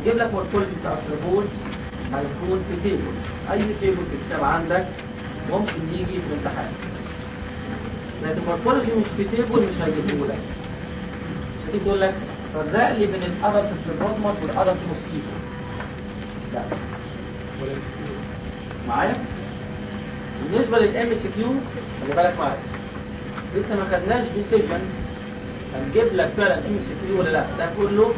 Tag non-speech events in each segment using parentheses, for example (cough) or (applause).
هجيب لك morphology بتاع التربوز هيكون في table. أي table في الكتاب عندك ممكن يجي في الامتحان. لكن ال morphology مش في table مش هيجيبه لك. مش هتيجي تقول لك فرق لي بين ال adult Phlebotomus وال adult mosquito لا. معايا؟ بالنسبة لل MCQ خلي بالك معايا. لسه ما خدناش decision هنجيب لك فعلا MCQ ولا لا. ده كله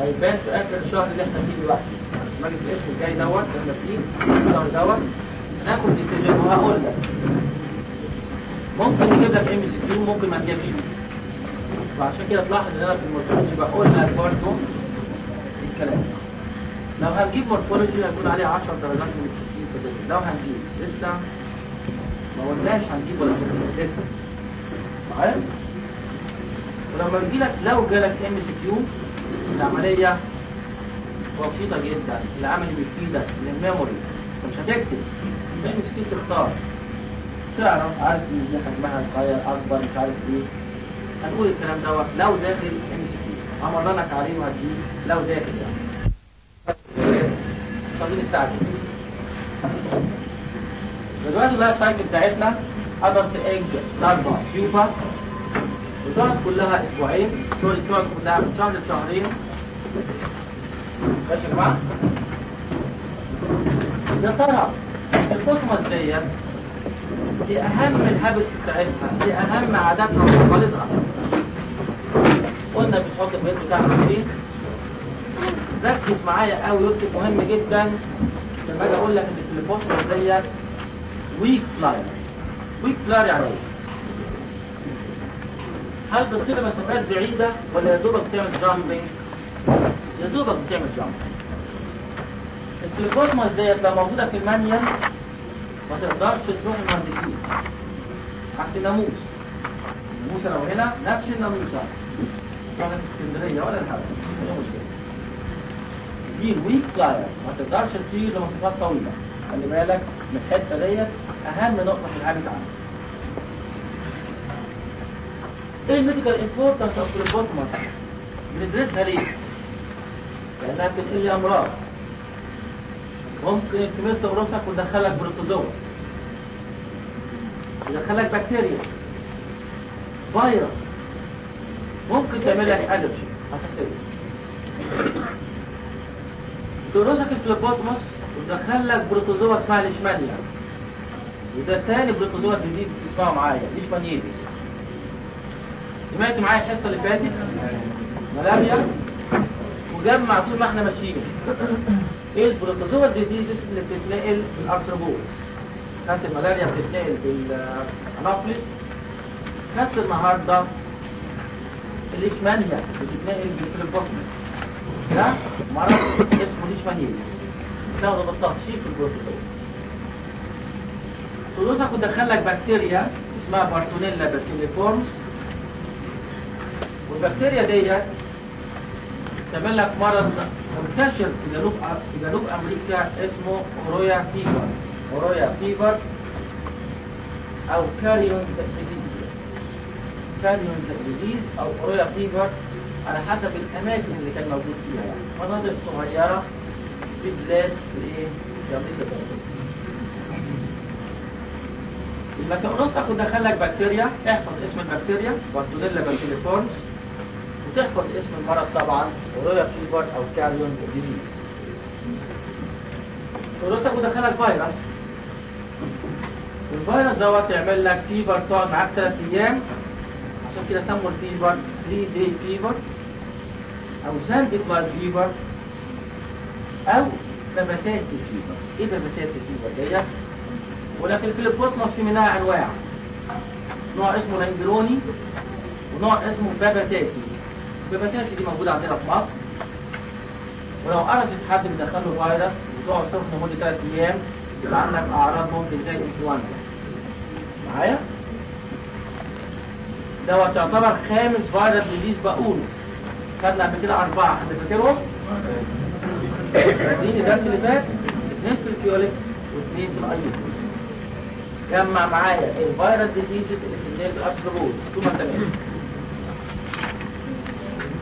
هيبان في آخر الشهر اللي إحنا فيه دلوقتي. المجلس الاسم الجاي دوت إحنا فيه الشهر دوت. ناخد decision وهقول لك. ممكن نجيب لك MCQ ممكن ما نجيبش وعشان كده تلاحظ إن أنا في ال morphology بقول لك برضه الكلام. لو هنجيب morphology هيكون عليه 10 درجات من 60 في الدنيا. لو هنجيب لسه ما قلناش هنجيب ولا هنجيب لسه. معايا ولما يجي لك لو جالك إم سي كيو العملية بسيطه جدا العمل بيفيدك للميموري. انت مش هتكتب؟ انت كيو تختار تعرف عارف إن دي حجمها صغير أكبر مش عارف إيه. هتقول الكلام دوت لو داخل ام سي كيو امرنك عليه وهتجيب لو داخل يعني. خلينا نستعجل دلوقتي ال life cycle بتاعتنا adult egg larva pupa بتقعد كلها أسبوعين sorry بتقعد كلها من شهر لشهرين. ماشي يا جماعة. يا ترى القطمه ديت دي أهم ال habits بتاعتها دي أهم عاداتها وتقاليدها قلنا بتحط البيت بتاعها فين ركز معايا قوي واكتب مهم جدا. لما أجي أقول لك إن التليفون ديت weak flyer weak flyer يعني إيه؟ هل بتطير مسافات بعيدة ولا يا دوبك بتعمل jumping؟ يا دوبك بتعمل jumping ال Phlebotomus ديت لو موجودة في المنيل ما تقدرش تروح المهندسين. عكس الناموس. الناموسة لو هنا نفس الناموسة تروح اسكندرية ولا إيه مشكلة دي ال weak flyer ما تقدرش تطير لمسافات طويلة. خلي بالك من الحتة ديت أهم نقطة في الحاجة عندك إيه ال medical importance of Phlebotomus بندرسها ليه؟ لأنها بتنقل لي أمراض. ممكن كمية تقرصك وتدخلك protozoa يدخلك بكتيريا. فيروس. ممكن تعمل لك allergy حساسية تقرصك ال Phlebotomus وتدخلك protozoa اسمها ليشمانيا. وده تاني protozoa جديد تسمعوا معايا. Leishmaniasis سمعت معايا الحصة اللي فاتت؟ ملاريا وجمع طول ما إحنا ماشيين. إيه ال protozoa diseases اللي بتتنقل بال arthropod كانت الملاريا بتتنقل بالانافلس كانت النهارده الليشمانيا بتتنقل بال Phlebotomus ده مرض اسمه ليشمانيا. استخدم بالتخصيص في ال protozoa تقرصك وتدخلك بكتيريا اسمها Bartonella bacilliformis والبكتيريا ديت تعمل لك مرض منتشر في جنوب في جنوب أمريكا اسمه Oroya fever. Oroya fever أو Carrion's disease Carrion's disease أو Oroya fever على حسب الأماكن اللي كان موجود فيها يعني. مناطق صغيرة في بلاد في في أمريكا لما تقرصك ودخلك بكتيريا. احفظ اسم البكتيريا. Bartonella bacilliformis وتحفظ اسم المرض طبعا Oroya fever أو Carrion disease تقرصك ودخلك فيروس. الفيروس دوت يعمل لك fever تقعد معاك 3 أيام. عشان كده سموا ال fever 3 day fever أو sand fly fever أو papatasi fever إيه papatasi fever ديت ولكن في ال Phlebotomus في منها انواع نوع اسمه langeroni ونوع اسمه papatasi. ال papatasi دي موجوده عندنا في مصر ولو قرصت حد بيدخله فيروس وتقعد سخن لمده ثلاث أيام يبقى عندك اعراض ممكن زي الانفلونزا معايا؟ دوت يعتبر خامس virus disease بقوله. خدنا قبل كده أربعة حد فاكرهم؟ اديني الدرس اللي فات اثنين في ال Culex واثنين في الايوكس جمع معايا الفيروس ديزيزز اللي في النيل الابسولوت ثم تمام.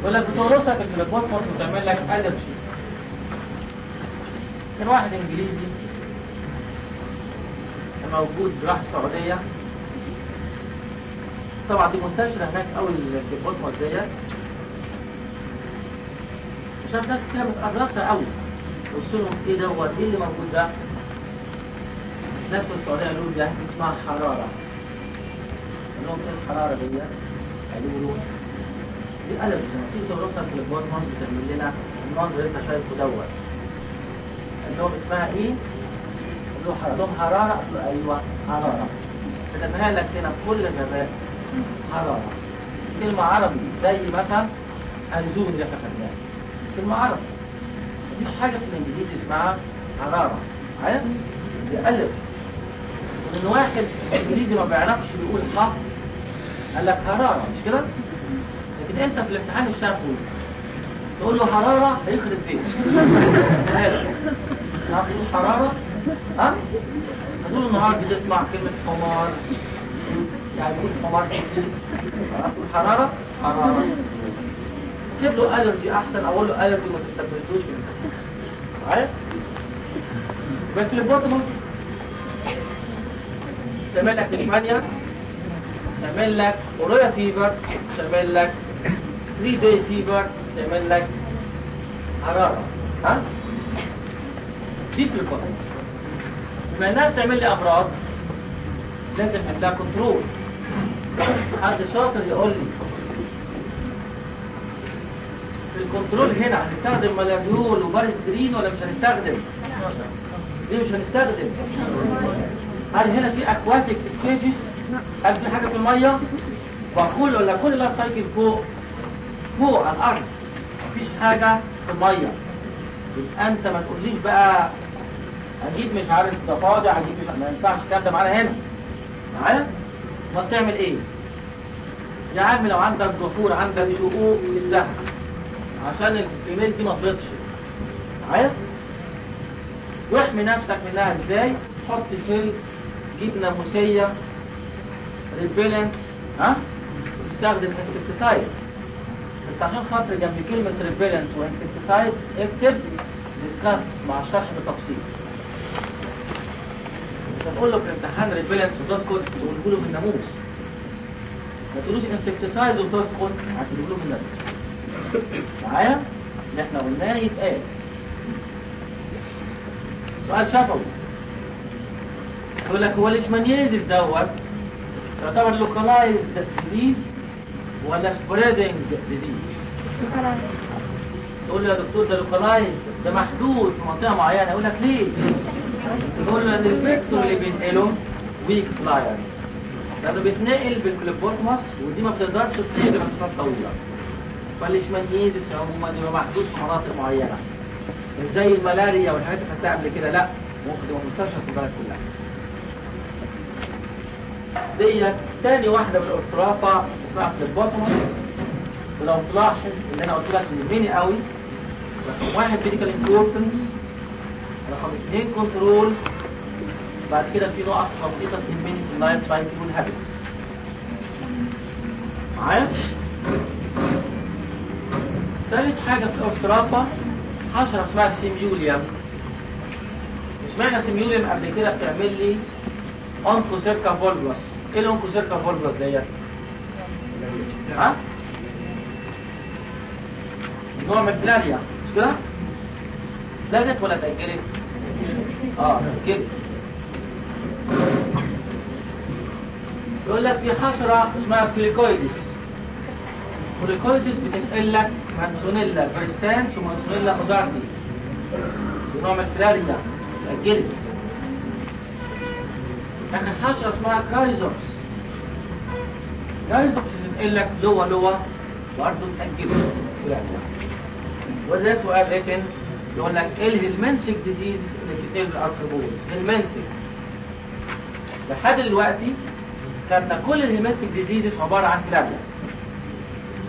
يقول لك بتورثك الفليبوتموس وتعمل لك الرجي كان واحد إنجليزي موجود راح السعودية. طبعا دي منتشرة هناك قوي الكيبوتموس ديت شاف ناس كتير متقرصة قوي قلت لهم إيه دوت إيه اللي موجود ده؟ ناس في السعودية قالوا ده اسمها حرارة. قال لهم إيه الحرارة ديت؟ قالوا له دي قلب لما تيجي تورثها في الكيبوتموس بتعمل لنا المنظر اللي انت شايفه دوت. قال لهم اسمها إيه؟ لهم حرارة. أيوه حرارة. كتبها لك هنا بكل غباء حرارة. كلمة عربي زي مثلا أنزون اللي إحنا خدناها كلمة عربي مفيش حاجة في الإنجليزي اسمها حرارة. عارف؟ بيألف وإن واحد إنجليزي ما بيعرفش بيقول حق قال لك حرارة. مش كده؟ أنت في الامتحان الشفوي تقول له حرارة هيخرب بيك تعرف تقول حرارة؟ ها؟ هتقول له النهارده بتسمع كلمة حمار. يعني يقول حمار كتير. تقول حرارة؟ حرارة. اكتب له الرجي أحسن أقول له الرجي ما تستبدلوش عارف؟ بس البوتموس تعمل لك ليشمانيا تعمل لك. اورويا فيبر تعمل لك. 3 داي فيبر تعمل لك حرارة ها دي في بما انها بتعمل لي امراض لازم عندها control حد شاطر يقول لي ال control هنا هنستخدم malariol و Paris green ولا مش هنستخدم ليه مش هنستخدم هل هنا في aquatic stages هل في حاجة في الميه وكل ولا كل life cycle فوق فوق على الأرض. مفيش حاجة في المية. يبقى أنت ما تقوليش بقى أجيب مش عارف ضفادع أجيب مش ما ينفعش الكلام ده معانا هنا. معايا ما تعمل إيه؟ يا عم لو عندك جحور عندك شقوق سدها عشان ال female دي ما تبيضش. معايا؟ واحمي نفسك منها إزاي؟ حط سلك ناموسية repellent ها؟ استخدم insecticide بس عشان خاطر جنب كلمة repellent و insecticide اكتب discuss مع الشرح بالتفصيل مش هتقول له في الامتحان repellent وتسكت تقول له بالناموس ما تقولوش insecticide وتسكت هتقول له بالناموس معايا؟ اللي إحنا قلناه يتقال. سؤال شفوي. يقول لك هو ال Leishmaniasis دوت يعتبر localized disease ولا spreading disease تقول له يا دكتور ده localized ده محدود في منطقة معينة. يقول لك ليه؟ تقول له ان ال vector اللي بينقله weak flyer لأنه بيتنقل بال Phlebotomus ودي ما بتقدرش تطير لمسافات طويلة. فال Leishmaniasis عموما يبقى محدود في مناطق معينة. زي الملاريا والحاجات اللي قبل كده لا ممكن تبقى منتشره في البلد كلها. ديت تاني واحدة من ال Orthorrhapha اسمها Phlebotomus ولو تلاحظ إن أنا قلت لك يهمني قوي. رقم واحد medical importance رقم اثنين control. بعد كده في نقط بسيطة تهمني في ال life cycle وال habits. معايا؟ ثالث حاجة في ال Orthorrhapha حشرة اسمها Simulium. اشمعنى Simulium قبل كده بتعمل لي Onchocerca volvulus إيه ال Onchocerca volvulus ديت؟ ها؟ نوع من الفلاريا مش كده؟ لغت ولا اتأجلت؟ آه اتأجلت يقول لك في حشرة اسمها Culicoides Culicoides بتنقل لك Mansonella perstans و Mansonella ozzardi نوع من الفلاريا اتأجلت لكن حشرة اسمها Chrysops Chrysops بتنقل لك Loa loa برضه اتأجلت وده سؤال written يقول لك إيه ال helminthic diseases اللي بتتنقل بال arthropods helminthic لحد دلوقتي خدنا كل ال helminthic diseases عبارة عن فلاريا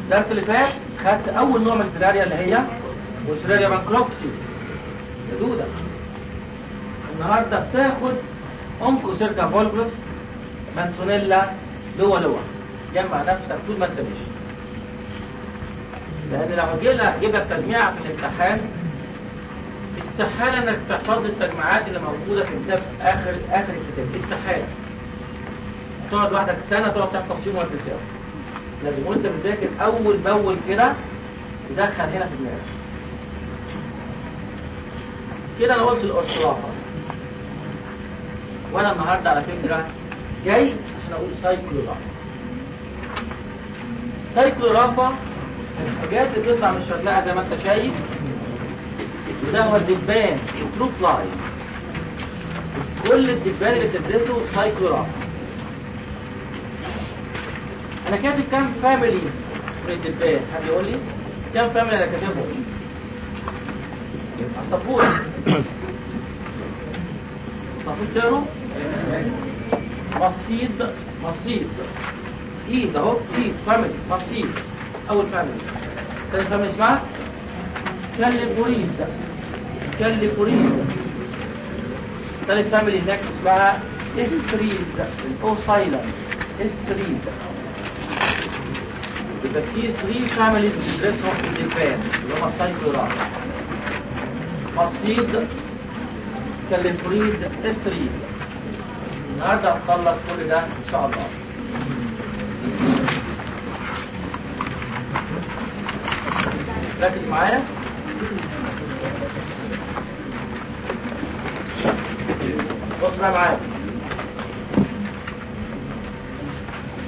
الدرس اللي فات خدت أول نوع من الفلاريا اللي هي Wuchereria bancrofti دودة. النهاردة بتاخد Onchocerca volvulus Mansonella Loa loa جمع نفسك طول ما انت ماشي لأن لو هجي لك جيب لك تجميع في الامتحان استحالة إنك تحفظ التجمعات اللي موجودة في الكتاب في اخر آخر الكتاب. استحالة. تقعد لوحدك سنة تقعد تحفظ يوم ولا تنساه لازم وانت بتذاكر أول بأول كده تدخل هنا في دماغك. كده أنا قلت ال Orthorrhapha وأنا النهارده على فكرة جاي عشان أقول Cyclorrhapha Cyclorrhapha الحاجات اللي بتطلع من الشرنقة زي ما أنت شايف وده هو الدبان ال true fly كل الدبان اللي بتدرسه سايكلورافا أنا كاتب كام فاميلي من الدبان؟ حد يقول لي؟ كام فاميلي أنا كاتبهم؟ الصفور الصفور تقروا مصيد مصيد. إيد أهو. إيد. فاميلي مصيد. أول فاميلي ثاني فاميلي اسمها؟ Calliphoridae Calliphoridae ثالث family هناك اسمها Oestridae. ال O silent Oestridae. يبقى في 3 families بندرسهم في الدبان اللي هم ال Cyclorrhapha Muscidae Calliphoridae Oestridae النهارده هنخلص كل ده إن شاء الله. ركز معايا؟ بص بقى معايا.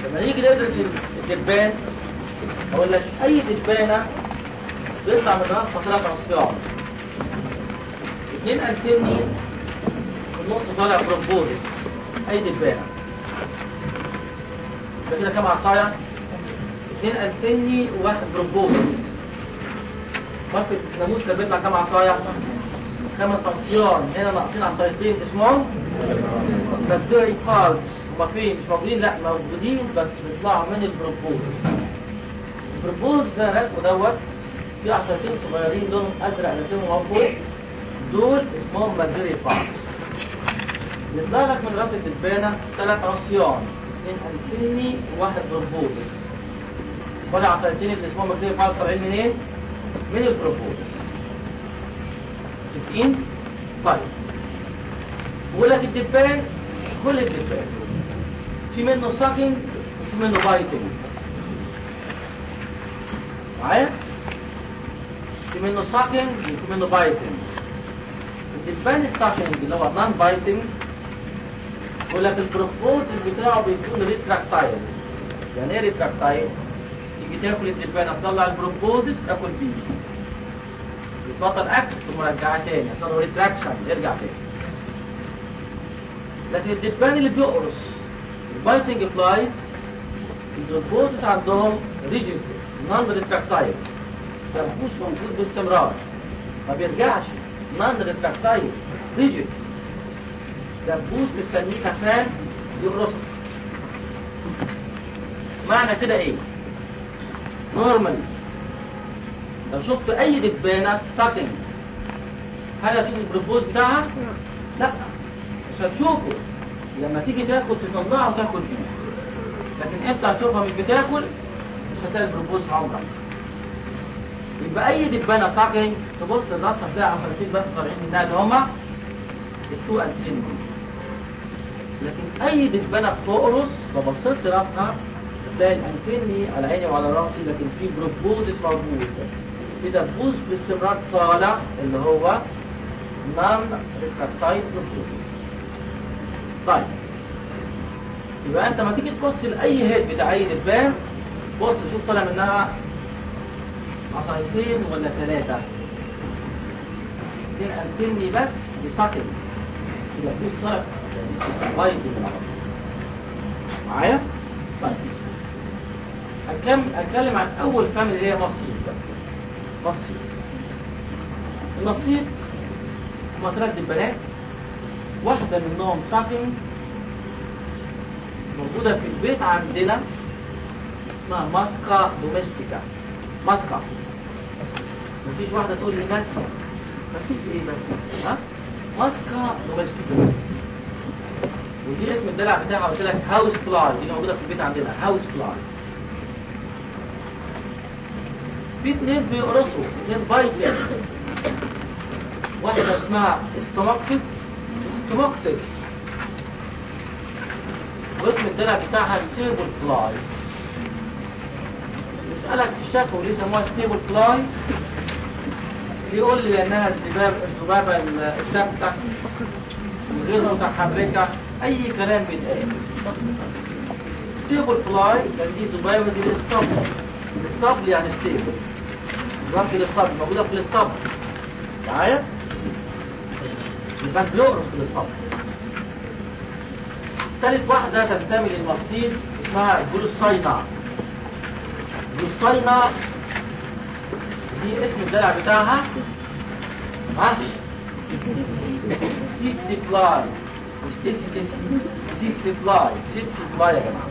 لما نيجي ندرس الدبان أقول لك أي دبانة بيطلع من راسها ثلاث عصيان. اثنين انتني النص طالع بروبوزس اي دبانه يبقى كده كام عصاية؟ اثنين antennae وواحد proboscis ماركة الناموس كان بيطلع كام عصاية؟ خمس عصيان هنا ناقصين عصايتين. اسمهم maxillary palps هما فين مش موجودين. لا موجودين بس بيطلعوا من ال proboscis ال proboscis ده رسمه دوت. في عصايتين صغيرين لونهم أزرق رسمهم اهو دول اسمهم maxillary palps يطلع لك من راس الدبانه ثلاث عصيان. اثنين antennae وواحد proboscis ولا عصايتين اللي اسمهم maxillary palps طالعين منين؟ من ال proboscis متفقين؟ طيب. بقول لك الدبان كل الدبان. في منه sucking وفي منه biting معايا؟ في منه sucking وفي منه biting الدبان ال sucking اللي هو non-biting بقول لك ال proboscis بتاعه بيكون retractile يعني إيه retractile؟ تيجي تاكل الدبانة تطلع ال proboscis تاكل بيه. يتبطل أكل ثم رجعها تاني يحصل له retraction يرجع تاني. لكن الدبان اللي بيقرص ال biting flies ال proboscis عندهم rigid non retractile تنفس موجود باستمرار. ما بيرجعش non retractile rigid دبوس مستنيك عشان يقرصك معنى كده إيه؟ normally لو شفت أي دبانة sucking هل هتشوف ال proboscis بتاعها؟ لا. مش هتشوفه. لما تيجي تاكل تطلعه وتاكل فيه لكن أنت هتشوفها مش بتاكل مش هتلاقي ال proboscis عمرك يبقى أي دبانة sucking تبص الراسها تلاقي عصايتين بس طالعين منها اللي هما ال two antennae لكن أي دبانة بتقرص لو بصيت راسها تلاقي ال antennae على عيني وعلى راسي لكن في proboscis موجود في دبوس باستمرار طالع اللي هو non retractile proboscis طيب. يبقى أنت ما تيجي تبص لأي هيد بتاع أي دبان بص شوف طالع منها عصايتين ولا ثلاثة اثنين انتني بس بساكن. يبقى طالع بايت معايا؟ طيب. أتكلم, عن أول فاميلي اللي هي نصيب. نصيب. النصيب هم ثلاث دبانات واحدة منهم sucking موجودة في البيت عندنا اسمها Musca domestica. Musca. مفيش واحدة تقول لي Musca. Musca إيه بس ها؟ Musca domestica. ودي اسم الدلع بتاعها قلت لك house fly دي موجودة في البيت عندنا house fly في اتنين بيقرصوا اتنين biting واحدة اسمها Stomoxys Stomoxys واسم الدلع بتاعها stable fly يسألك في الشفوي ليه سموها stable fly يقول لي لأنها الذباب الذبابة الثابتة غير متحركة أي كلام بيتقال stable fly كان دي ذبابة دي الاسطبل يعني stable ذبابة الاسطبل موجودة في الاسطبل معايا؟ يبقى بتقرص في الاسطبل ثالث واحدة تنتمي لل Muscidae اسمها Glossina Glossina دي اسم الدلع بتاعها. معرفش tsetse fly مش tsetse tsetse fly tsetse fly يا جماعة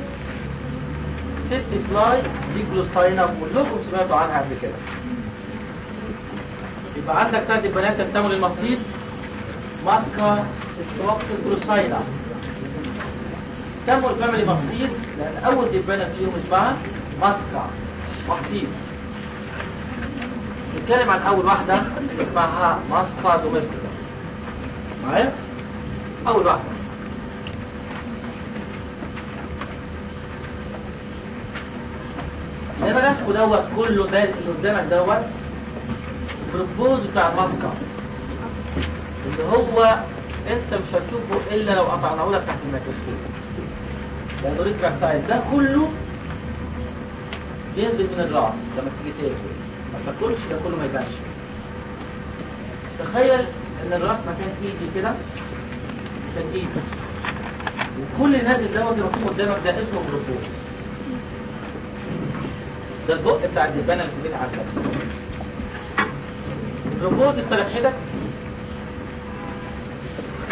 tsetse fly دي Glossina كلكم سمعتوا عنها قبل كده يبقى عندك ثلاث بنات تنتمي لل Muscidae Musca Stomoxys Glossina سموا ال family Muscidae لأن اول دبانه فيهم اسمها Musca Muscidae نتكلم عن أول واحدة اسمها Musca domestica معايا؟ أول واحدة. اللي رسمه دوت كله ده اللي قدامك دوت ال proboscis بتاع ال Musca. اللي هو أنت مش هتشوفه إلا لو قطعناه لك تحت الميكروسكوب. لأنه retractile ده كله بينزل من الراس لما تيجي تاكل ما تاكلش ده كله ما يبانش. تخيل إن الرأس مكان ايدي كده كان ايدي وكل نازل دوت المفروض قدامك ده اسمه proboscis ده البق بتاع الدبانه اللي البيت عندك. ال proboscis الثلاث حتت.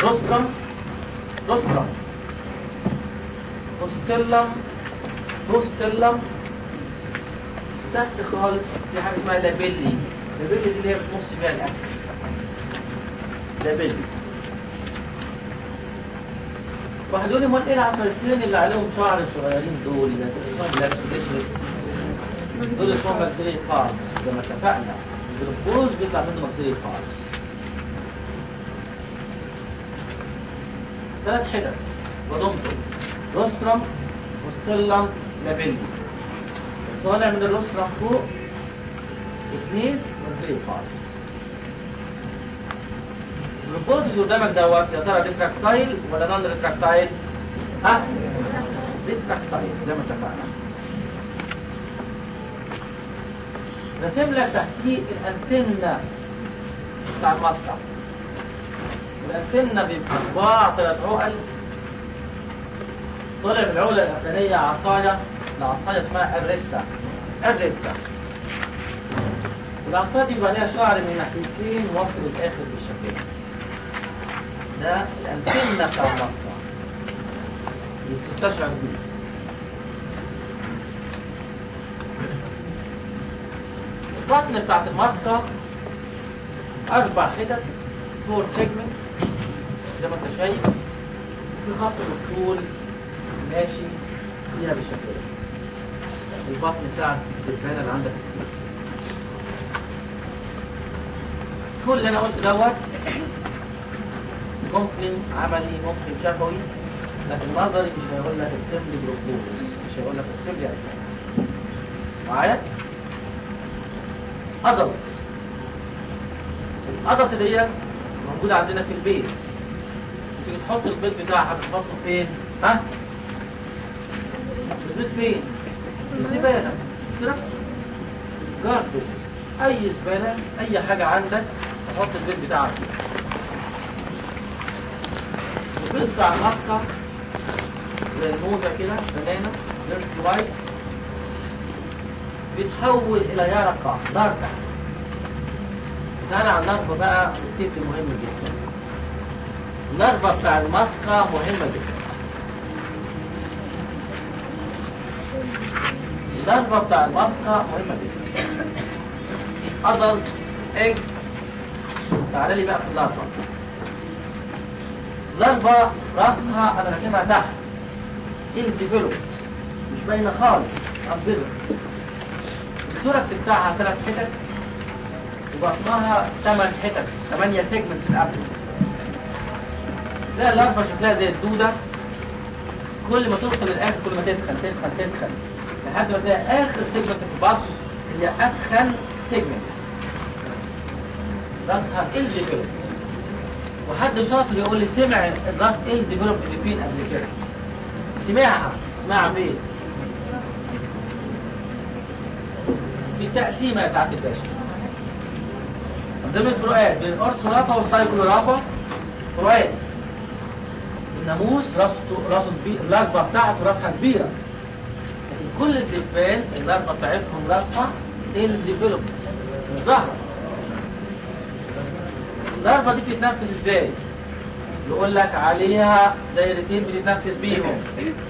rostrum rostrum haustellum haustellum تحت خالص في حاجة اسمها labella. labella دي اللي هي بتمص فيها الأكل. labella واحد يقول لي امال إيه اللي عليهم شعر صغيرين دول ده اسمهم دول اسمهم palps زي ما اتفقنا. ال proboscis بيطلع منه maxillary palps ثلاث حتت وضمتم rostrum haustellum labella طالع من ال rostrum فوق. اثنين maxillary palps ال proboscis قدامك دوت يا ترى retractile ولا non retractile؟ ها؟ retractile زي ما اتفقنا. رسم لك تحتيه الأنتنة بتاع المصنع الأنتنة بيبقى صباع ثلاث عقل طلع من العقلة الأخرانية عصاية العصاية اسمها الريستا الريستا العصاية دي بيبقى ليها شعر من ناحيتين واصل للآخر بالشكل. ده الانتنة بتاع المصنع اللي بتستشعر بيه البطن بتاعت ال Musca أربع حتت four segments زي ما أنت شايف. في خط بالطول ماشي فيها بالشكل ده البطن بتاع الدبانة اللي عندك. كل اللي أنا قلت دوت ممكن عملي ممكن شفوي لكن نظري مش هيقول لك ارسم لي proboscis مش هيقول لك ارسم لي أجزاء معايا؟ أدلت الأدلت ديت موجودة عندنا في البيت تيجي تحط البيض بتاعها بتحطه فين؟ ها؟ البيض فين؟ في الزبالة مش كده؟ جاربج أي زبالة أي حاجة عندك تحط البيض بتاعك فيها الماسكة زي الموزة كده بنانا ليرت وايت. بيتحول إلى يرقة ضربة تعالى على النرفة بقى التيت مهم جدا. النرفة بتاع الماسكة مهمة جدا. النرفة بتاع الماسكة مهمة جدا. أدلت إج تعالى لي بقى في اللارفة ال larva رأسها أنا راسمها تحت. ill-developed مش باينة خالص. أبيضة. ال thorax بتاعها ثلاث حتت وبطنها 8 حتت 8 segments ال abdomen لا الاربع شكلها زي الدودة. كل ما توصل للآخر كل ما تدخل تدخل تدخل. لحد ما تلاقي آخر segment في البطن هي ادخن segment رأسها ill-developed وحد شاطر يقول لي سمع الراس ill-developed فين قبل كده؟ سمعها. سمعها فين بالتقسيمه يا سعادة الباشا. ضمن الفروقات بين ال Orthorrhapha وال Cyclorrhapha فروقات. الناموس راسه راسه كبير ال larva بتاعته راسها كبيرة. لكن كل الدبان ال larva بتاعتهم راسها ill-developed الزهرة. ال larva دي بتتنفس إزاي؟ يقول لك عليها دايرتين بتتنفس بيهم.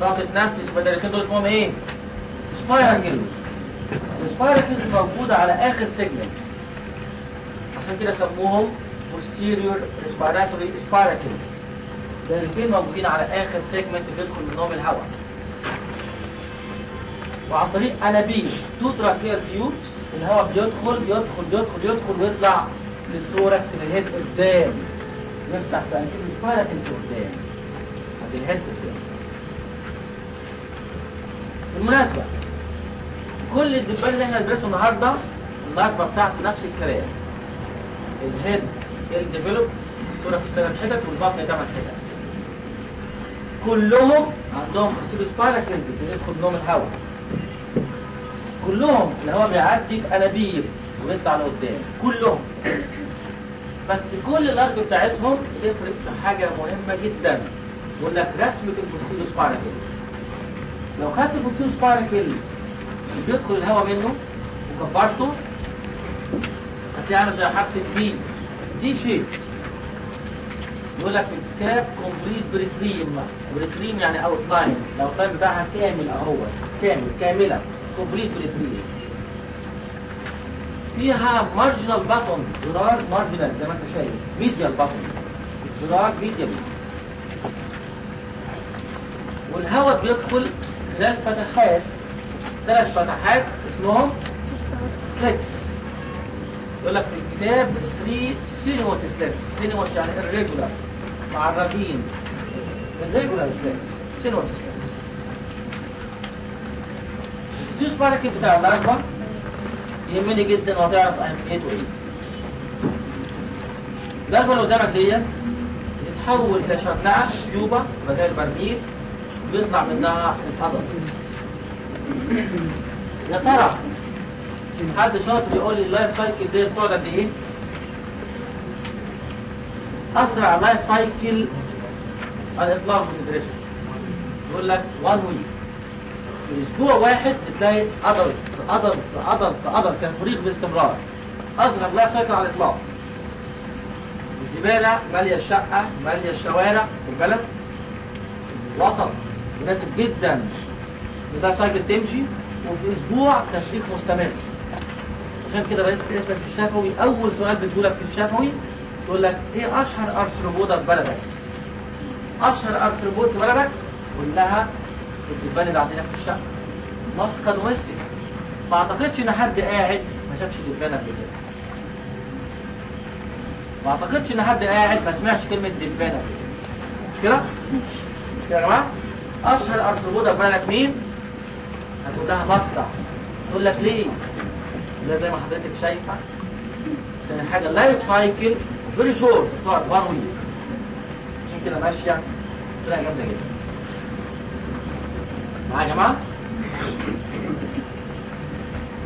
طب تتنفس بالدايرتين دول اسمهم إيه؟ spiracles ال spiracles موجودة على آخر segment عشان كده سموهم posterior respiratory spiracles دايرتين موجودين على آخر segment بيدخل منهم الهواء. وعن طريق أنابيب two tracheal tubes الهواء بيدخل يدخل يدخل يدخل ويطلع لل thorax لل head قدام. يفتح تأكيد ال spiracle قدام. عند ال head قدام. بالمناسبة كل الدبان اللي إحنا بندرسه النهارده ال larva بتاعته نفس الكلام. ال head ill-developed ال thorax ثلاث حتت والبطن ثمان حتت كلهم عندهم spiracles بيدخل منهم الهواء. كلهم الهواء بيعدي في ويطلع لقدام. كلهم. بس كل ال larva بتاعتهم بتفرق في حاجة مهمة جدا لك رسمة ال posterior spiracle لو خدت ال posterior spiracle اللي بيدخل الهواء منه وكبرته هتلاقي عامل زي حرف ال D D shape. يقول لك الكتاب complete peritreme peritreme يعني outline ال outline بتاعها كامل أهو. كامل كاملة. complete peritreme فيها marginal button زرار marginal زي ما انت شايف. medial button زرار medial والهواء بيدخل خلال فتحات. ثلاث فتحات اسمهم سليتس يقول لك في الكتاب 3 سينوس سليتس سينوس يعني irregular. معرجين irregular سليتس سينوس سليتس السيوس بتاع الأربعة؟ يهمني جدا وهتعرف اهميته إيه. الضربه اللي قدامك ديت يتحول إلى شرنقه تيوبه بدل برميل بيطلع منها القدس يا ترى حد شاطر يقول لي ال life cycle ديت بتقعد قد إيه؟ أسرع life cycle على الإطلاق بندرسه يقول لك 1 week في أسبوع واحد بتلاقي adult adult adult adult تفريغ باستمرار. اصغر life cycle على الإطلاق. الزبالة مالية الشقة مالية الشوارع في البلد. وسط مناسب جدا. ال life cycle تمشي. وفي أسبوع تفريغ مستمر. عشان كده رئيس في الشفوي أول سؤال بتقولك في الشفوي تقول لك إيه أشهر arthropoda في بلدك؟ أشهر arthropod في بلدك؟ قول لها الدبان اللي عندنا في الشقة. Musca domestica ما اعتقدش إن حد قاعد. ما شافش دبان قبل كده. ما اعتقدش إن حد قاعد ما سمعش كلمة دبان قبل كده. مش كده؟ مش كده يا جماعة؟ أشهر arthropoda في بلدك مين؟ هتقول لها Musca تقول لك ليه؟ لا زي ما حضرتك شايفة. تاني حاجة life cycle very short بتقعد 1 week عشان كده ماشية. طلع جامدة جدا. معايا يا جماعة؟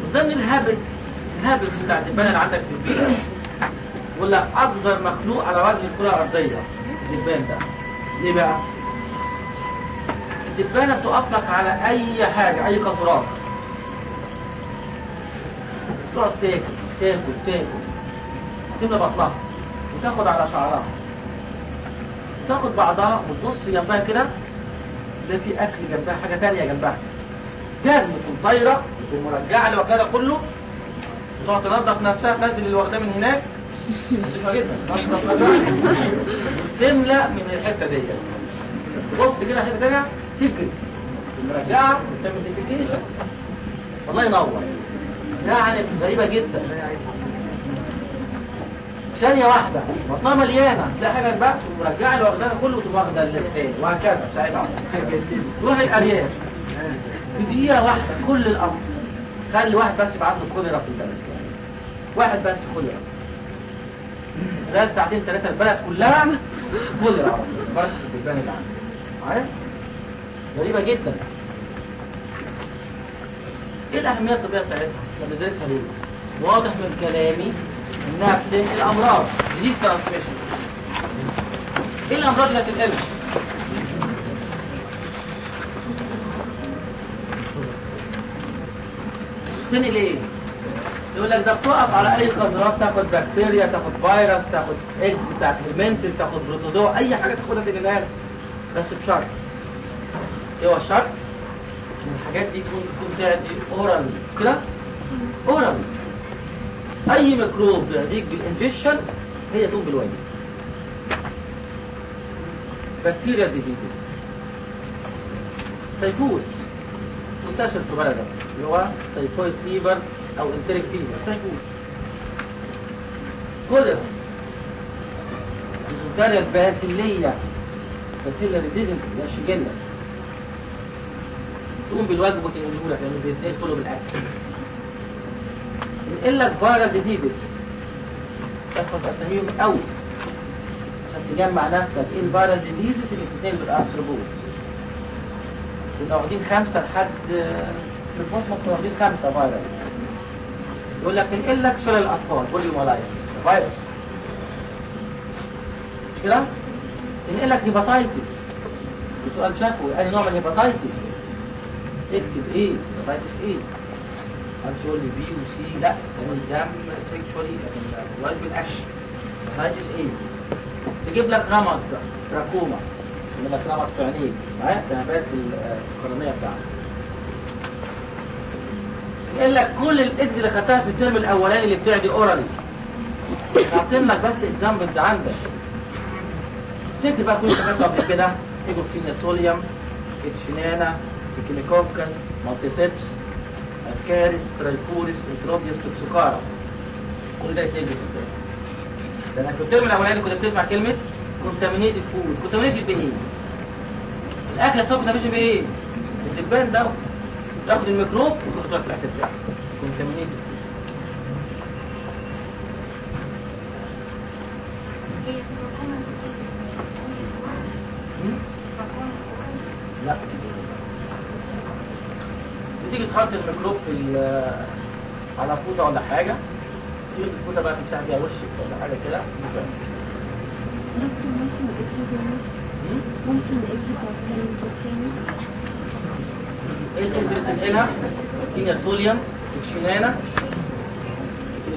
من ضمن ال habits ال habits بتاعت الدبانه اللي عندك في البيئة. يقول لك اقذر مخلوق على وجه الكرة الأرضية الدبان ده. ليه بقى؟ الدبانة بتقف لك على أي حاجة أي قذرات تقعد تاكل تاكل تاكل. تملى بطنها. وتاخد على شعرها. تاخد بعضها وتبص جنبها كده. ده في أكل جنبها حاجة تانية جنبها. جرم تكون طايره تكون مرجعه لمكانها كله وتقعد تنظف نفسها تنزل واخداه من هناك. نظيفه جدا. تملى من الحتة دي. تبص كده حتة تانية. تجري. وتعمل ديفيكيشن الله ينور. يعني غريبة جدا. ثانية واحدة. بطنها مليانة تلاقي حاجة بقى ورجع له واخدها كله تبقى واخدة وهكذا. ساعتها تروح الأرياف. في دقيقة واحدة. كل الأمر. خلي واحد بس يبقى عنده كوليرا في البلد. واحد بس كوليرا. خلال ساعتين ثلاثة البلد كلها كوليرا. بس في البلد. عارف؟ غريبة جدا. إيه الأهمية الطبية بتاعتها؟ إحنا بندرسها ليه؟ واضح من كلامي. انها بتنقل امراض disease transmission إيه الأمراض اللي هتنقلها؟ تنقل إيه؟ يقول لك ده بتقف على أي قذرات تاخد بكتيريا تاخد فيروس تاخد eggs بتاعت ال helminths تاخد protozoa أي حاجة تاخدها تنقلها. بس بشرط إيه هو الشرط؟ إن الحاجات دي تكون تكون تعدي oral كده oral أي ميكروب بيعديك بال ingestion هي تقوم بالواجب bacterial diseases typhoid منتشر في بلدك اللي هو typhoid fever أو enteric fever. typhoid كوليرا البكتيريا الباسيلية. bacillary dysentery ده شجلة تقوم بالواجب وتنقله لك لأن بيتنقل كله بالأكل. ينقل لك viral diseases تحفظ أساميهم قوي عشان تجمع نفسك. إيه ال viral diseases اللي بتتنقل بال arthropods كنا واخدين خمسة لحد في مصر واخدين خمسة viral يقول لك تنقل لك شلل الأطفال poliomyelitis virus. مش كده؟ تنقل لك hepatitis. سؤال شفوي انهي نوع من ال hepatitis؟ اكتب إيه؟ hepatitis إيه؟ هتقول لي B و C لا يعني الدم sexually لكن الوالد بال ingestion hepatitis إيه؟ تجيب لك رمض تراكوما. يجيب لك رمض في عينيك معايا؟ في القرنيه بتاعتك يقول لك كل ال eggs اللي خدتها في الترم الأولاني اللي بتعدي orally حاطين لك بس examples عندك. تكتب بقى كل خدته قبل كده eggs of Taenia solium H. nana Echinococcus Multiceps. Ascaris Trichuris Enterobius Toxocara كل ده يتنجي في الترم ده أنا في الترم الاولاني كنت بتسمع كلمه contaminated food contaminated بايه؟ الاكل الصبح ده بيجي بايه؟ الدبان ده تاخد الميكروب وتحطه في الاكل بتاعك contaminated لا بتيجي تحط الميكروب في على فوطه ولا حاجة. تيجي الفوطة بقى تمسح بيها وشك ولا حاجة كده. ممكن أجي تاني. إيه الانزيم اللي بتنقلها؟ كينيا سوليوم الشنانة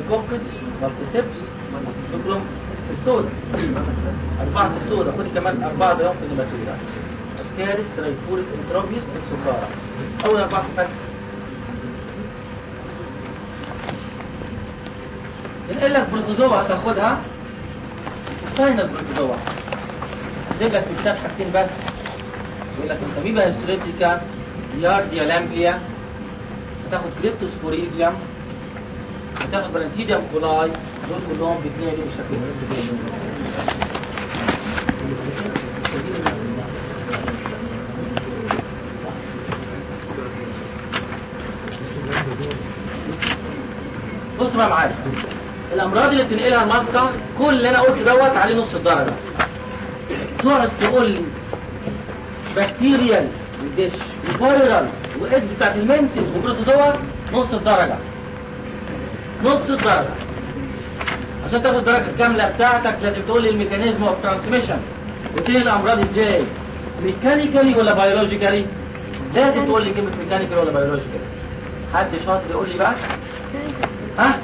الكوكس مالتيسيبس تكرم سيستودا أربعة سيستودا خد كمان أربعة ضياف في اسكاريس ترايفوريس انتروبيوس اكسوكارا أول أربعة ينقل لك بروتوزوا هتاخدها ستاينر protozoa هتجيب لك في الكتاب حاجتين بس. يقول لك Entamoeba histolytica Giardia lamblia هتاخد Cryptosporidium هتاخد Balantidium coli دول كلهم بيتنقلوا بالشكل ده بص بقى معايا الأمراض اللي بتنقلها الـ Musca كل اللي أنا قلت دوت عليه نص الدرجة. تقعد تقول لي بكتيريال والدش وفيرال واكس بتاعت المنسز وبروتوزوا نص الدرجة. نص الدرجة. عشان تاخد الدرجة الكاملة بتاعتك لازم تقول لي الميكانيزم اوف ترانسميشن وتنقل الأمراض إزاي؟ mechanically ولا biologically لازم تقول لي كلمة mechanically ولا biologically حد شاطر يقول لي بقى؟ ها؟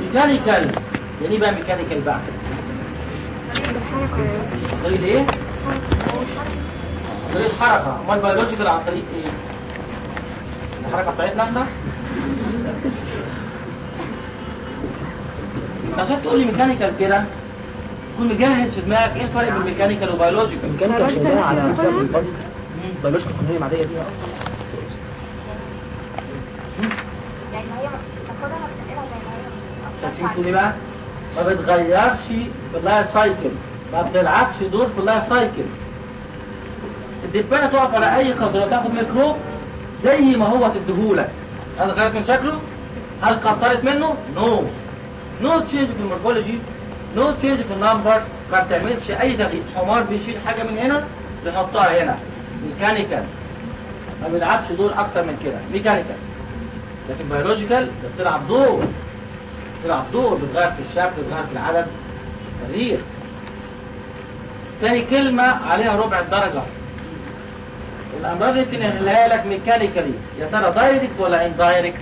ميكانيكال. يعني إيه بقى ميكانيكال بقى. طريق إيه؟ طريق حركه أمال بيولوجيكال عن طريق إيه؟ الحركة بتاعتنا إحنا؟ انت عشان تقول لي ميكانيكال كده تكون مجهز في دماغك إيه الفرق بين ميكانيكال وبيولوجيكال الميكانيكا شغاله على حساب البلد biological القنيه العاديه دي أصلا. بقى ما؟ بتغيرش في الـ life cycle. ما بتلعبش دور في الـ life cycle. الدبانة تقف على أي قذارة تاخد ميكروب زي ما هو تديهولك. هل غيرت من شكله؟ هل كترت منه؟ no no change في الـ morphology no change في الـ number ما بتعملش أي تغيير حمار بيشيل حاجة من هنا بيحطها هنا. mechanical ما بيلعبش دور أكتر من كده. mechanical لكن biological بتلعب دور بتلعب دور بتغير في الشكل بتغير في العدد تغيير. تاني كلمة عليها ربع الدرجة. الأمراض اللي بتنقلها لك mechanically يا ترى direct ولا indirect؟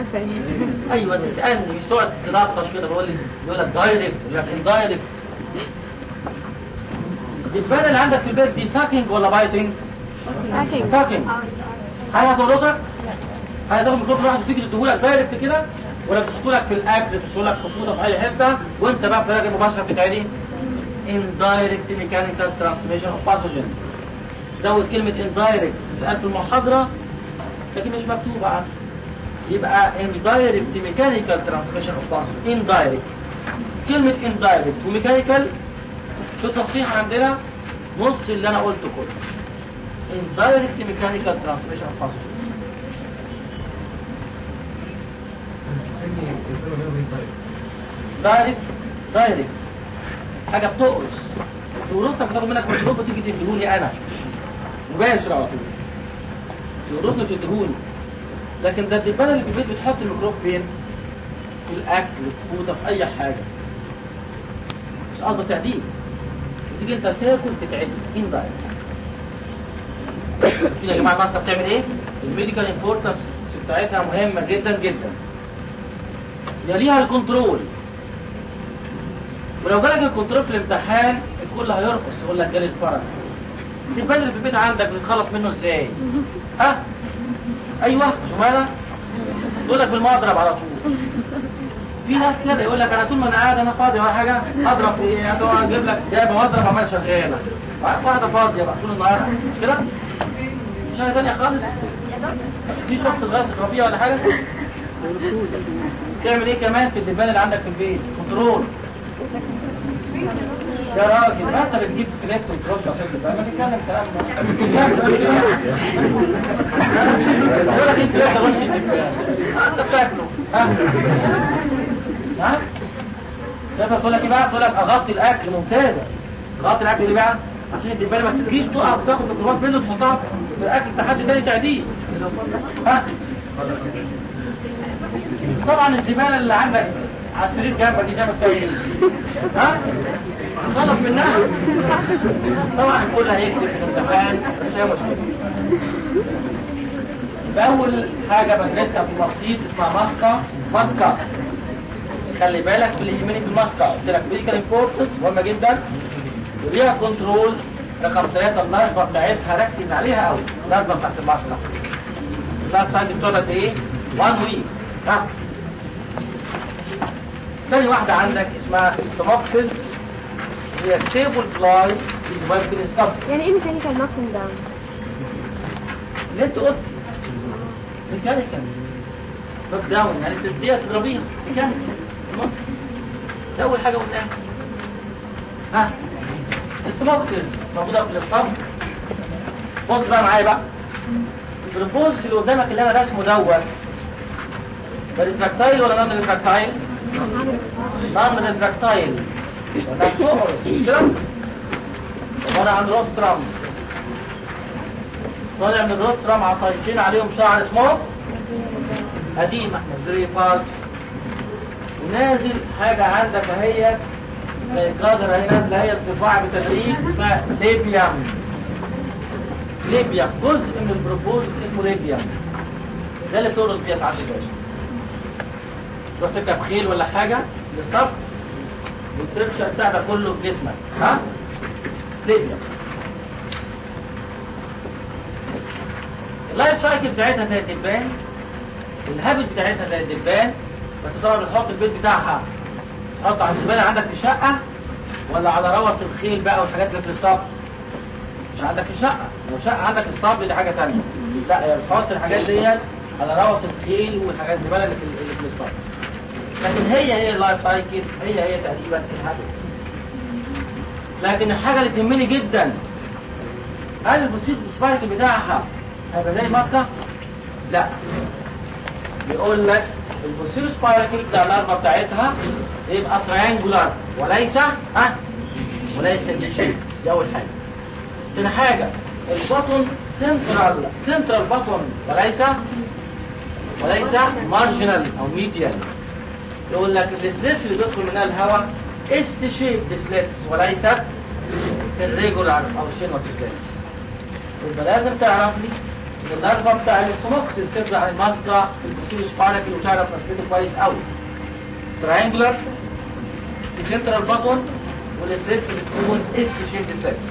رفع أيوه تسألني. مش تقعد تناقش كده بقول لي يقول لك direct يقول لك indirect الدبانه اللي عندك في البيت دي sucking ولا biting؟ sucking هل هتقرصك؟ هل هتاخد ميكروب واحد وتيجي تديهولك direct كده؟ ولا بتحطولك في الأكل بتحطولك في فوطه في أي حتة وأنت بقى بطريقه مباشره بتتعدي indirect mechanical transmission of pathogen. زود كلمة indirect بتتقال في المحاضرة لكن مش مكتوبة. عنها يبقى indirect mechanical transmission of pathogen. Indirect. كلمة indirect و mechanical في التصحيح عندنا نص اللي أنا قلته كله. Indirect mechanical transmission pathogen direct direct. حاجة بتقرص. تقرصك بتاخد منك ميكروب وتيجي تديهولي أنا. مباشر على طول. تقرصني وتديهولي لكن ده الدبانة اللي في البيت بتحط الميكروب فين؟ في الأكل في في أي حاجة. مش قصده تعديل. وتيجي أنت تاكل تتعدي مين بقى؟ كده (coughs) يا جماعة الـ Musca بتعمل إيه؟ الـ medical importance بتاعتها مهمة جدا جدا يليها الـ control ولو جالك الـ control في الامتحان الكل هيرقص يقول لك جالي الفرج اللي في البيت عندك بتتخلص منه إزاي؟ ها؟ أيوه شمالة يقول لك بالمضرب على طول في ناس كده يقول لك أنا طول ما أنا قاعد أنا فاضي ولا حاجة أضرب في إيه أجيب لك جايب مضرب عمال شغالة. واحدة فاضية بقى طول النهار. مش كده؟ مش حاجة ثانية خالص؟ في شخص صغير تضربيه ولا حاجة؟ تعمل إيه كمان في الدبان اللي عندك في البيت؟ كنترول. يا راجل ما أنت بتجيب كلات وترش عشان تبقى ما تتكلم كلام يقول لك الدبان أنت بتاكله. ها؟ ده بتقول لك إيه بقى؟ تقول لك اغطي الأكل ممتازة. اغطي الأكل ليه بقى عشان الدبان ما تجيش تقف تاخد ميكروبات منه تحطها في الأكل بتاع حد تاني ها؟ طبعا الزباله اللي عندك على السرير جنبك دي جنبك تاني. ها؟ خلص منها. طبعا الكل هيكتب في الامتحان مش هي مشكله أول حاجة بدرسها في المقصيد اسمها Musca Musca خلي بالك في يهمني في الـ Musca قلت لك medical importance مهمه جدا. وليها control رقم ثلاثة الـ larva بتاعتها ركز عليها قوي الـ larva بتاعت الـ Musca النرفة ساعتها بتقعد إيه؟ 1 ويك ها. تاني واحدة عندك اسمها ستوموكسيس هي ستيبل فلاي يعني إيه ميكانيكال نوكينج داون اللي انت قلت ميكانيكال نوك داون يعني تديها تضربيها. ميكانيكال ده أول حاجة قلناها. ها؟ ستوموكسيس موجودة في الاسطمب بص بقى معايا بقى. البروبوز اللي قدامك اللي أنا رسمه دوت. ريتراكتايل ولا نون ريتراكتايل؟ نون ريتراكتايل كده؟ وأنا عند روسترام طالع من الروسترام عصايتين عليهم شعر اسمه؟ قديم إحنا زي ونازل حاجة عندك زي الجزرة هي نازلة هي ارتفاع بتدريج اسمها ليبيام جزء من البروبوز اسمه ليبيام ده اللي بتقرص فيها ساعات الباشا تروح تركب خيل ولا حاجة؟ الاسطبل وترمش البتاع ده كله في جسمك. ها؟ ليبيا اللايف سايكل بتاعتها زي الدبان. الـ habit بتاعتها زي الدبان. بس طبعا بتحط البيض بتاعها. تحط على الزبالة عندك في الشقة ولا على روث الخيل بقى والحاجات اللي في الاسطبل مش عندك في الشقة لو شقة عندك اسطبل دي حاجة تانية. لا هي بتحط الحاجات دي على روث الخيل والحاجات الزباله اللي في اللي في الاسطبل لكن هي هي الـ life cycle هي هي تقريبا الـ habit لكن الحاجة اللي تهمني جدا هل البسيط الـ spike بتاعها هيبقى زي ال Musca؟ لا. بيقول لك ال posterior spiracle بتاع ال larva بتاعتها يبقى triangular وليس ها؟ وليس شيء دي أول حاجة. تاني حاجة ال button central central button وليس وليس marginal أو medial يقول لك ال slits اللي بيدخل منها الهواء S shape slits وليست irregular أو sinuous slits يبقى لازم تعرف لي ال larva بتاع عن ال Musca في ال posterior spiracle وتعرف نسبته كويس قوي triangular في central button وال slits بتكون S shape slits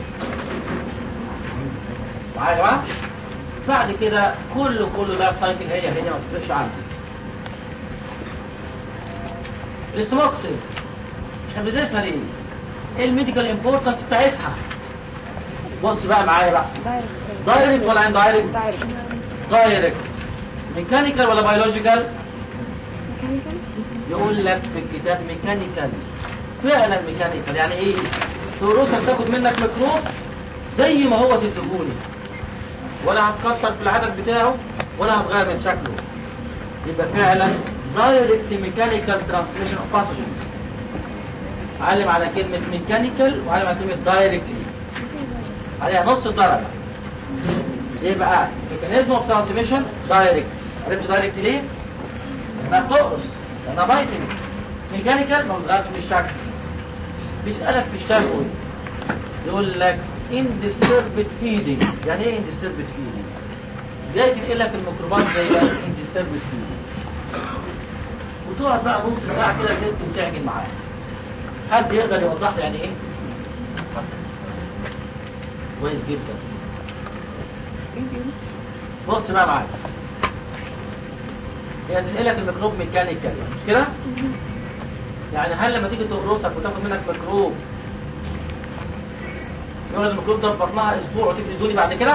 معايا يا بعد كده كله كله life cycle هي هي ما تفرقش عنها. ال Stomoxys إحنا بندرسها ليه؟ إيه ال medical importance بتاعتها؟ بص بقى معايا بقى. direct ولا indirect؟ direct direct mechanical ولا biological؟ يقول لك في الكتاب mechanical فعلا mechanical يعني إيه؟ تقرصك تاخد منك ميكروب زي ما هو تديهولي ولا هتكتر في العدد بتاعه ولا هتغير من شكله. يبقى فعلا direct mechanical transmission of pathogens علم على كلمة mechanical وعلم على كلمة directly عليها نص درجة. يبقى mechanism of transmission direct عرفت direct ليه؟ انها بتقرص لانها biting mechanical ما بتغيرش من الشكل بيسألك في الشفوي يقول لك indisturbed feeding. يعني إيه indisturbed feeding؟ إزاي تنقل لك الميكروبات زي indisturbed feeding. وتقعد بقى نص ساعة كده كده تنسعجن معاها حد يقدر يوضح لي يعني إيه؟ كويس جدا. بص بقى معايا هي تنقلك الميكروب mechanical مش كده؟ يعني هل لما تيجي تقرصك وتاخد منك ميكروب يقول الميكروب ده في بطنها أسبوع وتيجي تدوني بعد كده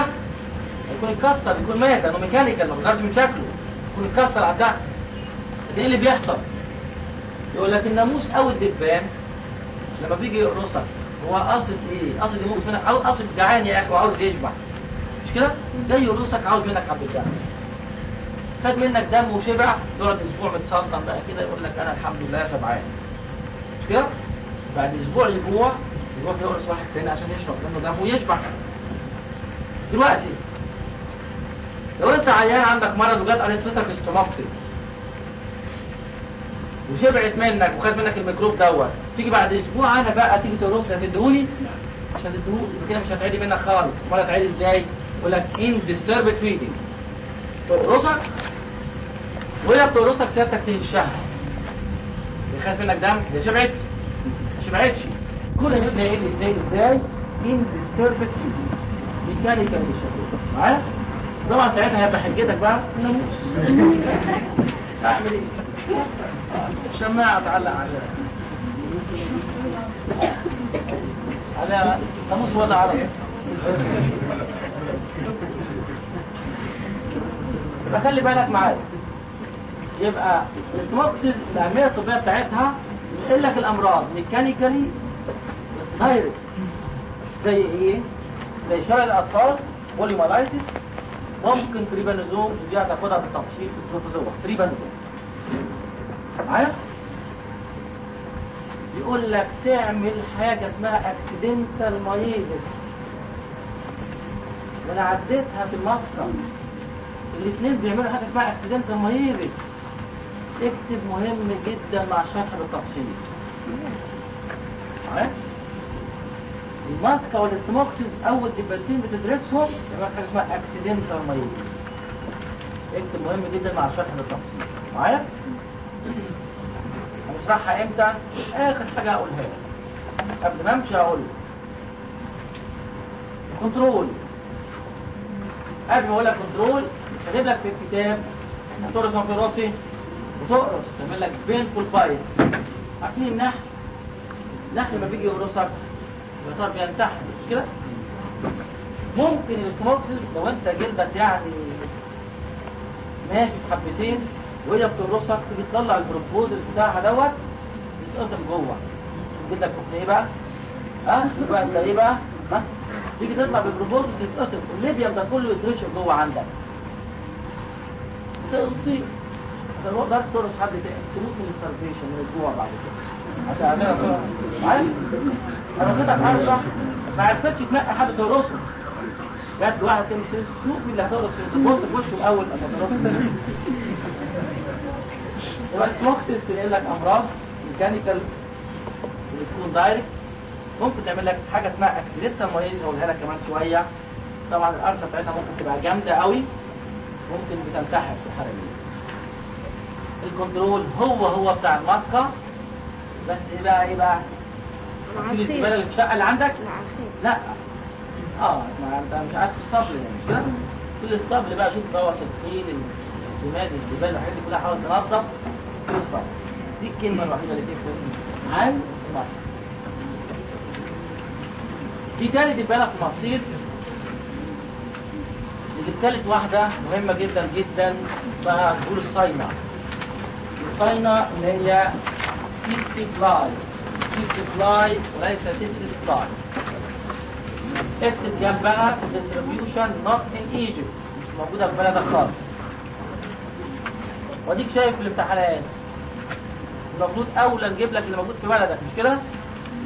يكون اتكسر يكون مات لأنه mechanical ما بيغيرش من شكله يكون اتكسر على الدم لكن إيه اللي بيحصل؟ يقول لك الناموس أو الدبان لما بيجي يقرصك هو قاصد إيه؟ قاصد ينتقم منك أو قاصد جعان يا أخي وعاوز يشبع كده؟ جاي يقرصك عاوز منك حبه دم خد منك دم وشبع يقعد أسبوع متسلطن بقى كده يقول لك أنا الحمد لله شبعان مش كده؟ بعد أسبوع يجوع يروح يقرص واحد تاني عشان يشرب منه دم ويشبع دلوقتي لو أنت عيان عندك مرض وجات عليه قرصتك Stomoxys وشبعت منك وخد منك الميكروب دوت تيجي بعد أسبوع أنا بقى تيجي تقرص هتديهولي عشان تديهولي كده مش هتعدي منك خالص امال هتعدي إزاي؟ يقول لك indisturbed feeding تقرصك وهي بتقرصك سيادتك تهشها يخاف منك دم؟ هي شبعت ما شبعتش كل الناس تلاقي إزاي؟ إزاي؟ indisturbed feeding mechanical بالشكل معايا؟ طبعا ساعتها هيبقى حجتك بقى ناموس أعمل إيه؟ شماعة تعلق عليها. عليها. ناموس ولا عربي. يبقى خلي بالك معايا. يبقى السموكسيس الأهمية الطبية بتاعتها يقول لك الأمراض mechanically direct زي إيه؟ زي شلل الأطفال poliomyelitis ممكن trypanosome دي هتاخدها بالتفصيل في ال protozoa. trypanosome معايا؟ يقول لك تعمل حاجة اسمها accidental myiasis وأنا عديتها في ال Musca الاثنين بيعملوا حاجة اسمها accidental myiasis اكتب مهم جدا مع الشرح بالتفصيل؟ ال Musca وال Stomoxys اول دبانتين بتدرسهم يبقى حاجة اسمها accidental myiasis اكتب مهم جدا مع الشرح بالتفصيل معايا؟ هنشرحها إمتى؟ آخر حاجة هقولها لك. قبل ما أمشي هقول لك. control قبل ما أقول لك control كاتب لك في الكتاب ما في راسي وتقرص تعمل لك painful bite عارفين النحل النحل لما بيجي يقرصك يعتبر بينتحر مش كده؟ ممكن السموكسز لو أنت جلدك يعني ماشي حبتين وهي بتقرصك تيجي تطلع ال proboscis بتاعها دوت يتقطم جوه تجيب لك إيه بقى؟ ها؟ يبقى انت إيه بقى؟ ها؟ تيجي تطلع بال proboscis تتقطم ال labium ده كله يترشق جوه عندك. قدرت تقرص حد تاني. تموت من ال starvation من الجوع بعد كده. هتعملها عارف؟ أنا قرصتك عارفه ما عرفتش تنقي حد تقرصه جت واحد كان شوف اللي هتقرص تبص في وشه الأول. اما تقرص يبقى السموكسيس تنقل لك أمراض mechanical بتكون direct ممكن تعمل لك حاجة اسمها accidental myiasis هقولها لك كمان شوية. طبعا القرصة بتاعتها ممكن تبقى جامدة قوي. ممكن بتنتحر في الحاله دي. ال control هو هو بتاع ال Musca بس إيه بقى إيه بقى؟ في الاستقبال الشقه اللي عندك؟ لا. آه ما أنت مش عارف الصبر يعني مش كده؟ كل الصبر بقى شوف بوص الطين السماد الجبال الحاجات دي كلها حاول تنظف. كل الصبر دي الكلمة الوحيدة اللي تكتب عن الصبر في تاني دي بالك اللي التالت واحدة مهمة جدا جدا اسمها جلوساينا Glossina اللي هي tsetse fly tsetse fly وليس tsetse fly اكتب جنبها distribution not in Egypt. مش موجودة في بلدك خالص. وأديك شايف في الامتحانات. المفروض اولى نجيب لك اللي موجود في بلدك مش كده؟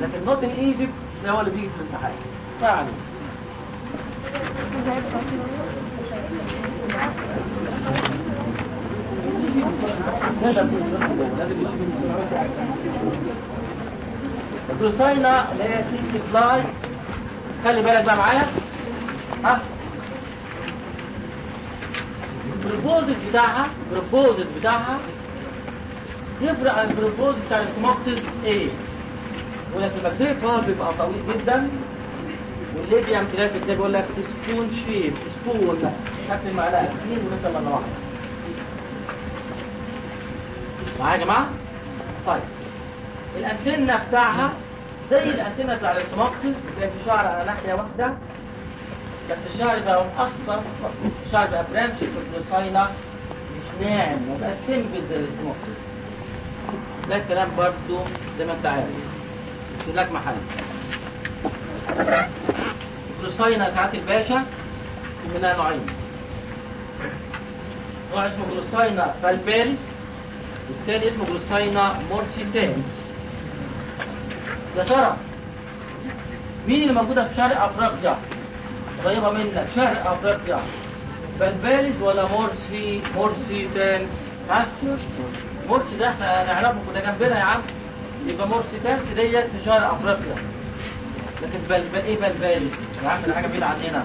لكن not in Egypt ده هو اللي بيجي في الامتحان. يعني الجلوساينا اللي هي تيجي فلاي خلي بالك بقى معايا ها البروبوزل بتاعها البروبوزل بتاعها يفرق عن البروبوزل بتاع السموكسيس إيه ولكن المكسيك هو بيبقى طويل جدا. والليبيا امتلاك الكتاب يقول لك سبون شيب سبون شكل المعلقه اثنين ولسه مره واحدة معايا يا جماعة؟ طيب. الانتنه بتاعها زي الانتنه بتاع ال Stomoxys بتلاقي في شعر على ناحية واحدة. بس الشعر بقى مقصر الشعر بقى branched في ال Glossina مش ناعم وبقى simple زي ال Stomoxys ده الكلام برضه زي ما انت عارف. لك محل. Glossina بتاعت الباشا منها نوعين نوع اسمه Glossina palpalis والتاني اسمه Glossina morsitans. يا ترى مين اللي موجودة في شرق أفريقيا؟ قريبة منك شرق أفريقيا. palpalis ولا مورسي morsitans؟ مورسي ده إحنا نعرفه كده جنبنا يا عم. يبقى morsitans ديت في شرق أفريقيا. لكن بل إيه palpalis يا عم ده حاجة بعيدة عننا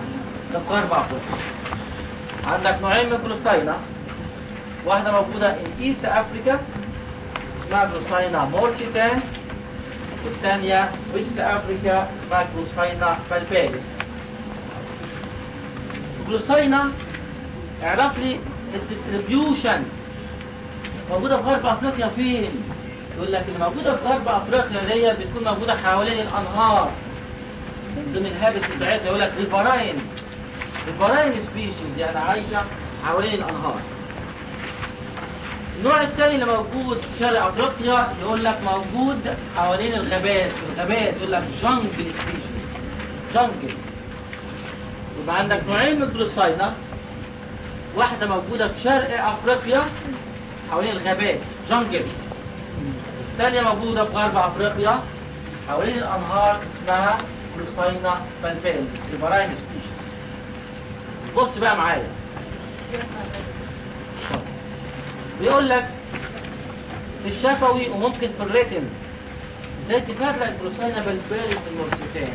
ده في غرب أفريقيا. عندك نوعين من ال Glossina واحدة موجودة in East Africa اسمها Glossina morsitans والثانية West Africa اسمها Glossina palpalis Glossina اعرف لي ال distribution موجودة في غرب أفريقيا فين؟ يقول لك اللي موجودة في غرب أفريقيا دي بتكون موجودة حوالين الأنهار. ضمن ال habitat بتاعتها يقول لك riverine riverine species يعني عايشة حوالين الأنهار. النوع الثاني اللي موجود في شرق أفريقيا يقول لك موجود حوالين الغابات. الغابات يقول لك jungle species jungle يبقى عندك نوعين من ال Glossina واحدة موجودة في شرق أفريقيا حوالين الغابات. jungle الثانية موجودة في غرب أفريقيا حوالين الأنهار اسمها Glossina palpalis riverine species بص بقى معايا. بيقول لك في الشفوي وممكن في ال written إزاي تفرق ال Glossina palpalis من ال morsitans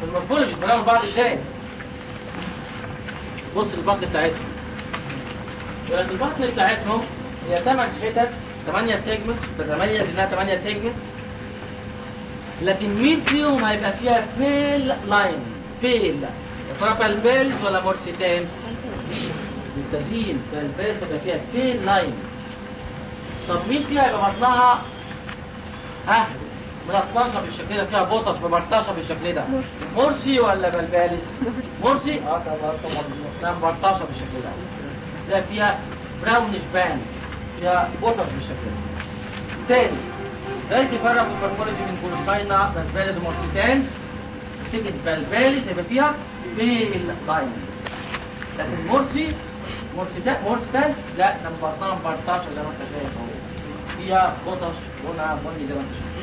في ال morphology بنعمل بعض إزاي بص البطن بتاعتهم. البطن بتاعتهم هي ثمان حتت 8 segment بتميز إنها 8 segment لكن مين فيهم هيبقى فيها pale line pale يا ترى palpalis ولا morsitans ممتازين palpalis هيبقى فيها pale line طب مين فيها يبقى بطنها ها؟ ملطشه بالشكل ده فيها patch مبرطشه بالشكل ده. مرسي. ولا palpalis مرسي. آه طبعا طبعا. مبرطشه بالشكل ده. ده فيها براونش باندز فيها بوتر بالشكل ده تاني إزاي تفرق المورفولوجي من كولوساينا باسباليز ومورتيتانس تيجي بالباليز هيبقى فيها بيل لاين لكن مورسي مورسيتا مورسيتانس لا ده مبطنه مبرطشه زي ما انت شايف اهو فيها بطش لونها بني زي ما انت شايف